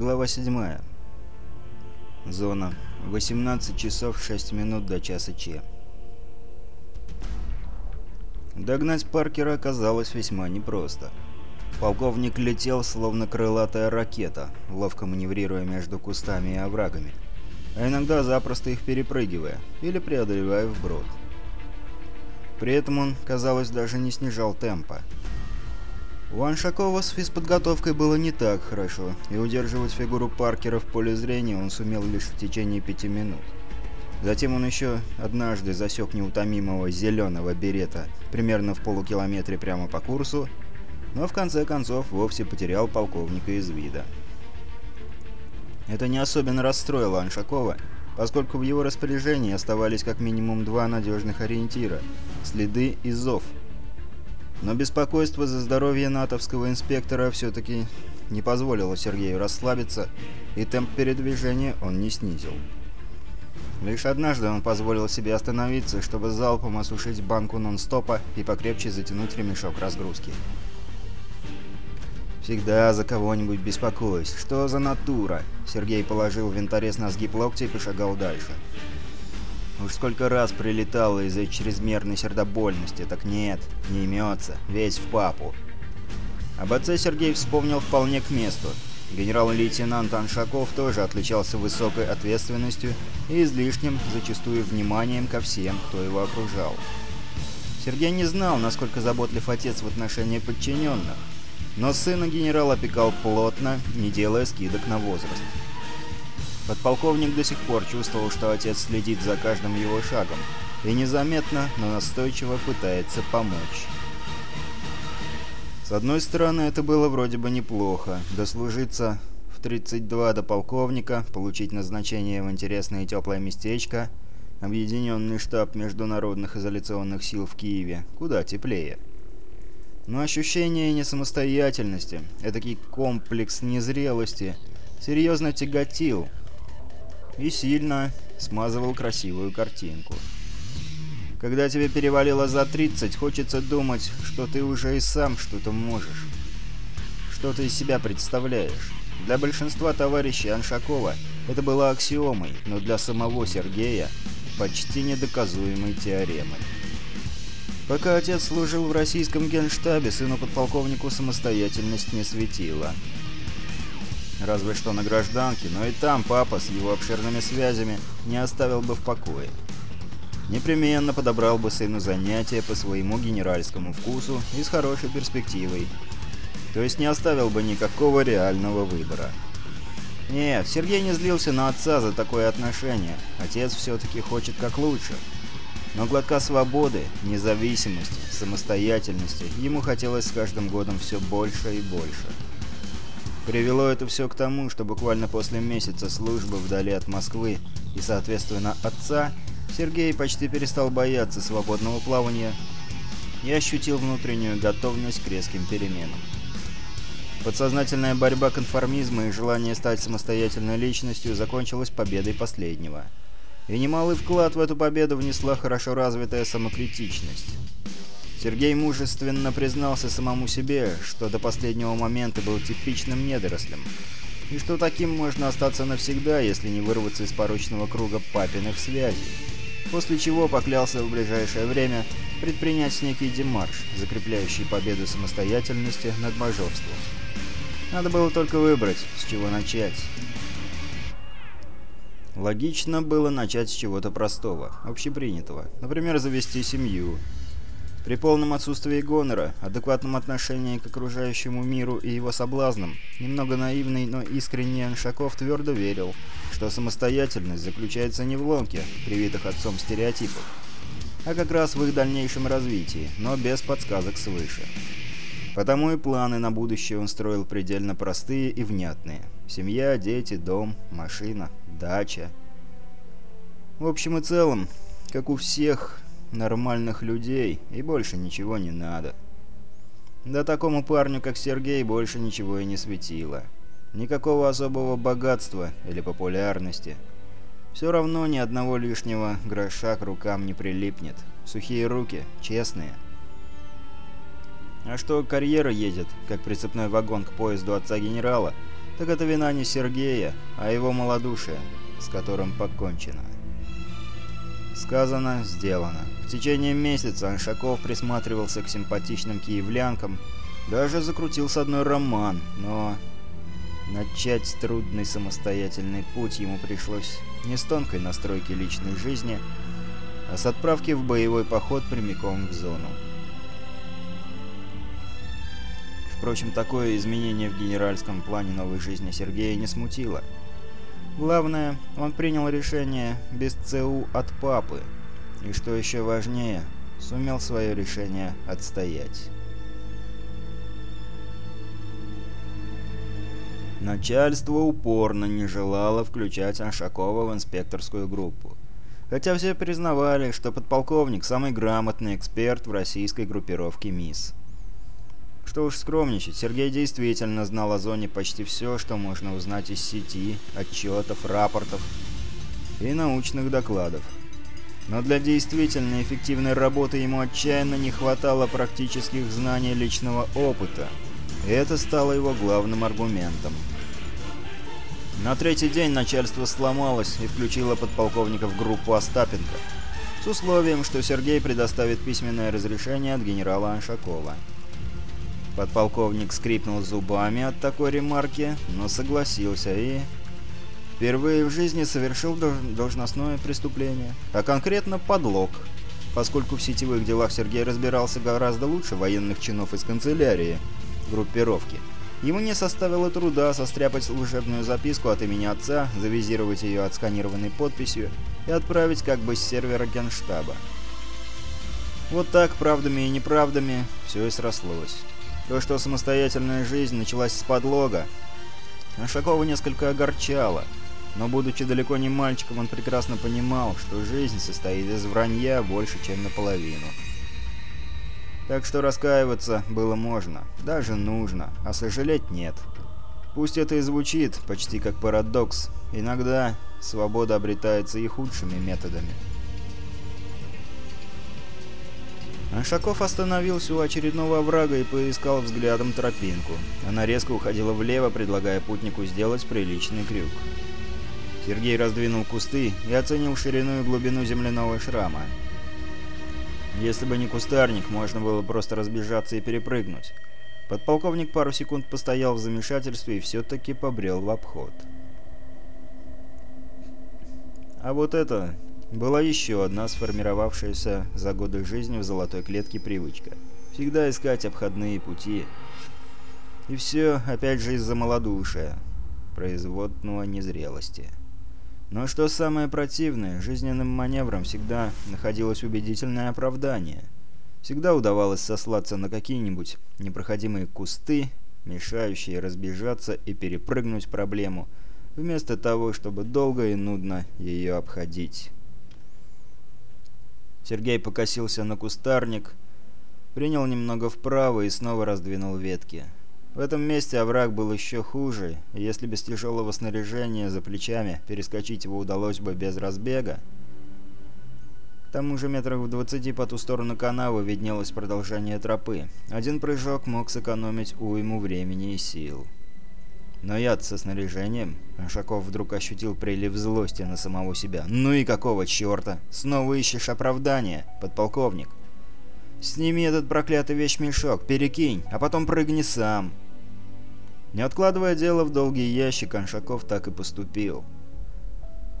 Глава 7. Зона. 18 часов 6 минут до часа Че. Догнать Паркера оказалось весьма непросто. Полковник летел, словно крылатая ракета, ловко маневрируя между кустами и оврагами, а иногда запросто их перепрыгивая или преодолевая вброд. При этом он, казалось, даже не снижал темпа. У Аншакова с физподготовкой было не так хорошо, и удерживать фигуру Паркера в поле зрения он сумел лишь в течение пяти минут. Затем он еще однажды засек неутомимого зеленого берета примерно в полукилометре прямо по курсу, но в конце концов вовсе потерял полковника из вида. Это не особенно расстроило Аншакова, поскольку в его распоряжении оставались как минимум два надежных ориентира – следы и зов – но беспокойство за здоровье натовского инспектора все-таки не позволило Сергею расслабиться, и темп передвижения он не снизил. Лишь однажды он позволил себе остановиться, чтобы залпом осушить банку нон-стопа и покрепче затянуть ремешок разгрузки. «Всегда за кого-нибудь беспокоюсь. Что за натура?» Сергей положил винторез на сгиб локтя и пошагал дальше. Уж сколько раз прилетало из-за чрезмерной сердобольности, так нет, не имется, весь в папу. Об отце Сергей вспомнил вполне к месту. Генерал-лейтенант Аншаков тоже отличался высокой ответственностью и излишним, зачастую, вниманием ко всем, кто его окружал. Сергей не знал, насколько заботлив отец в отношении подчиненных, но сына генерал опекал плотно, не делая скидок на возраст. Подполковник до сих пор чувствовал, что отец следит за каждым его шагом и незаметно, но настойчиво пытается помочь. С одной стороны, это было вроде бы неплохо. Дослужиться в 32 до полковника, получить назначение в интересное и теплое местечко, объединенный штаб международных изоляционных сил в Киеве, куда теплее. Но ощущение несамостоятельности, этакий комплекс незрелости, серьезно тяготил – и сильно смазывал красивую картинку. Когда тебе перевалило за 30, хочется думать, что ты уже и сам что-то можешь. Что ты из себя представляешь. Для большинства товарищей Аншакова это было аксиомой, но для самого Сергея почти недоказуемой теоремой. Пока отец служил в российском генштабе, сыну подполковнику самостоятельность не светила. Разве что на гражданке, но и там папа с его обширными связями не оставил бы в покое. Непременно подобрал бы сыну занятия по своему генеральскому вкусу и с хорошей перспективой. То есть не оставил бы никакого реального выбора. Нет, Сергей не злился на отца за такое отношение. Отец все-таки хочет как лучше. Но глотка свободы, независимости, самостоятельности ему хотелось с каждым годом все больше и больше. Привело это все к тому, что буквально после месяца службы вдали от Москвы и, соответственно, отца, Сергей почти перестал бояться свободного плавания и ощутил внутреннюю готовность к резким переменам. Подсознательная борьба конформизма и желание стать самостоятельной личностью закончилась победой последнего. И немалый вклад в эту победу внесла хорошо развитая самокритичность. Сергей мужественно признался самому себе, что до последнего момента был типичным недорослем, и что таким можно остаться навсегда, если не вырваться из порочного круга папиных связей. После чего поклялся в ближайшее время предпринять некий демарш, закрепляющий победу самостоятельности над мажорством. Надо было только выбрать, с чего начать. Логично было начать с чего-то простого, общепринятого. Например, завести семью. При полном отсутствии гонора, адекватном отношении к окружающему миру и его соблазнам, немного наивный, но искренний Аншаков твердо верил, что самостоятельность заключается не в ломке, привитых отцом стереотипов, а как раз в их дальнейшем развитии, но без подсказок свыше. Потому и планы на будущее он строил предельно простые и внятные. Семья, дети, дом, машина, дача. В общем и целом, как у всех нормальных людей, и больше ничего не надо. Да такому парню, как Сергей, больше ничего и не светило. Никакого особого богатства или популярности. Все равно ни одного лишнего гроша к рукам не прилипнет. Сухие руки, честные. А что карьера едет, как прицепной вагон к поезду отца генерала, так это вина не Сергея, а его малодушие, с которым покончено. Сказано, сделано. В течение месяца Аншаков присматривался к симпатичным киевлянкам, даже закрутил с одной роман, но начать трудный самостоятельный путь ему пришлось не с тонкой настройки личной жизни, а с отправки в боевой поход прямиком в зону. Впрочем, такое изменение в генеральском плане новой жизни Сергея не смутило. Главное, он принял решение без ЦУ от папы, и, что еще важнее, сумел свое решение отстоять. Начальство упорно не желало включать Аншакова в инспекторскую группу. Хотя все признавали, что подполковник – самый грамотный эксперт в российской группировке МИС. Что уж скромничать, Сергей действительно знал о зоне почти все, что можно узнать из сети, отчетов, рапортов и научных докладов. Но для действительно эффективной работы ему отчаянно не хватало практических знаний личного опыта, и это стало его главным аргументом. На третий день начальство сломалось и включило подполковника в группу Остапенко, с условием, что Сергей предоставит письменное разрешение от генерала Аншакова. Подполковник скрипнул зубами от такой ремарки, но согласился и... Впервые в жизни совершил должностное преступление, а конкретно подлог, поскольку в сетевых делах Сергей разбирался гораздо лучше военных чинов из канцелярии группировки. Ему не составило труда состряпать служебную записку от имени отца, завизировать ее отсканированной подписью и отправить как бы с сервера генштаба. Вот так, правдами и неправдами, все и срослось. То, что самостоятельная жизнь началась с подлога, Шакова несколько огорчало, но, будучи далеко не мальчиком, он прекрасно понимал, что жизнь состоит из вранья больше, чем наполовину. Так что раскаиваться было можно, даже нужно, а сожалеть нет. Пусть это и звучит почти как парадокс, иногда свобода обретается и худшими методами. Аншаков остановился у очередного оврага и поискал взглядом тропинку. Она резко уходила влево, предлагая путнику сделать приличный крюк. Сергей раздвинул кусты и оценил ширину и глубину земляного шрама. Если бы не кустарник, можно было просто разбежаться и перепрыгнуть. Подполковник пару секунд постоял в замешательстве и все-таки побрел в обход. А вот это была еще одна сформировавшаяся за годы жизни в золотой клетке привычка. Всегда искать обходные пути. И все, опять же, из-за малодушия, производного незрелости. Но что самое противное, жизненным маневром всегда находилось убедительное оправдание. Всегда удавалось сослаться на какие-нибудь непроходимые кусты, мешающие разбежаться и перепрыгнуть проблему, вместо того, чтобы долго и нудно ее обходить. Сергей покосился на кустарник, принял немного вправо и снова раздвинул ветки. В этом месте овраг был еще хуже, и если без тяжелого снаряжения за плечами перескочить его удалось бы без разбега, к тому же метрах в двадцати по ту сторону канавы виднелось продолжение тропы. Один прыжок мог сэкономить уйму времени и сил. Но яд со снаряжением... Шаков вдруг ощутил прилив злости на самого себя. «Ну и какого черта? Снова ищешь оправдания, подполковник? Сними этот проклятый вещмешок, перекинь, а потом прыгни сам». Не откладывая дело в долгий ящик, Аншаков так и поступил.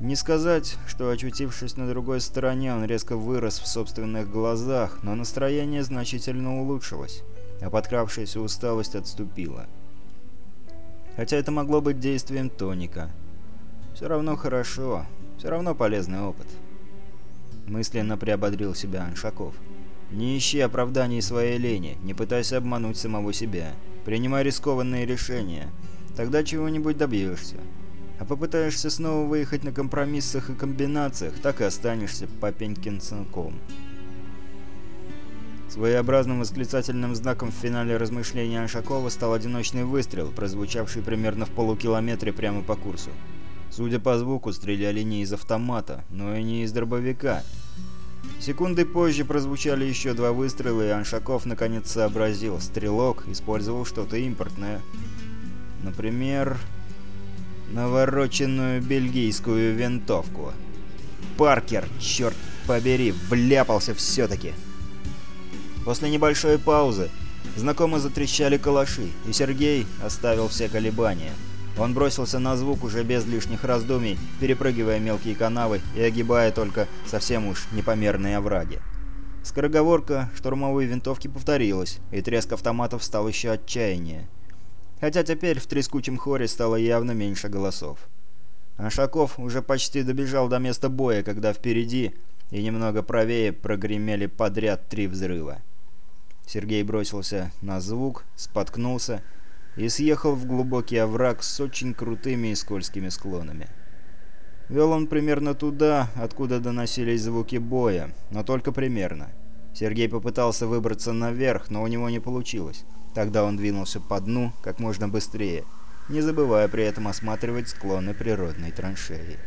Не сказать, что очутившись на другой стороне, он резко вырос в собственных глазах, но настроение значительно улучшилось, а подкравшаяся усталость отступила. Хотя это могло быть действием тоника. Все равно хорошо, все равно полезный опыт. Мысленно приободрил себя Аншаков. Не ищи оправданий своей лени, не пытайся обмануть самого себя. Принимай рискованные решения. Тогда чего-нибудь добьешься. А попытаешься снова выехать на компромиссах и комбинациях, так и останешься папенькин сынком. Своеобразным восклицательным знаком в финале размышления Аншакова стал одиночный выстрел, прозвучавший примерно в полукилометре прямо по курсу. Судя по звуку, стреляли не из автомата, но и не из дробовика. Секунды позже прозвучали еще два выстрела, и Аншаков наконец сообразил. Стрелок использовал что-то импортное. Например... навороченную бельгийскую винтовку. Паркер, черт побери, вляпался все-таки. После небольшой паузы знакомо затрещали калаши, и Сергей оставил все колебания. Он бросился на звук уже без лишних раздумий, перепрыгивая мелкие канавы и огибая только совсем уж непомерные овраги. Скороговорка штурмовой винтовки повторилась, и треск автоматов стал еще отчаяннее. Хотя теперь в трескучем хоре стало явно меньше голосов. Ашаков уже почти добежал до места боя, когда впереди и немного правее прогремели подряд три взрыва. Сергей бросился на звук, споткнулся и съехал в глубокий овраг с очень крутыми и скользкими склонами. Вел он примерно туда, откуда доносились звуки боя, но только примерно. Сергей попытался выбраться наверх, но у него не получилось. Тогда он двинулся по дну как можно быстрее, не забывая при этом осматривать склоны природной траншеи.